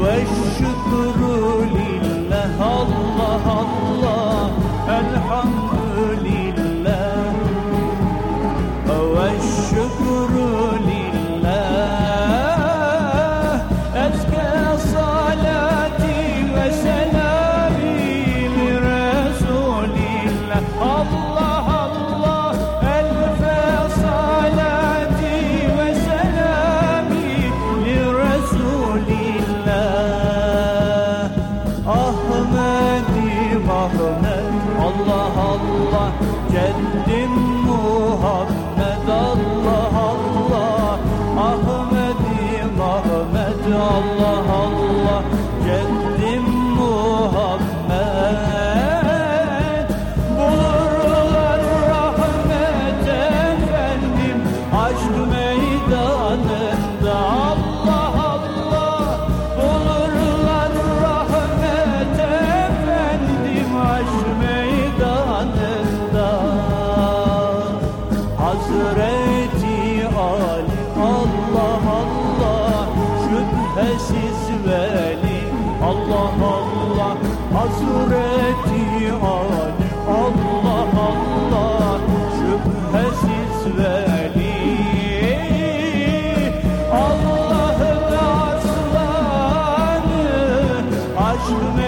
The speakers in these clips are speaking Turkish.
والشكر Allah Ceddim Muhammed Allah Allah. Ahmedim Ahmet Allah Allah. Allah Allah Şüphesiz veli. Allah Allah Hazreti Ali Allah Allah Şüphesiz veli. Allah'ın aslanı Aşkın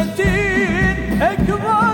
Cennettin Ekber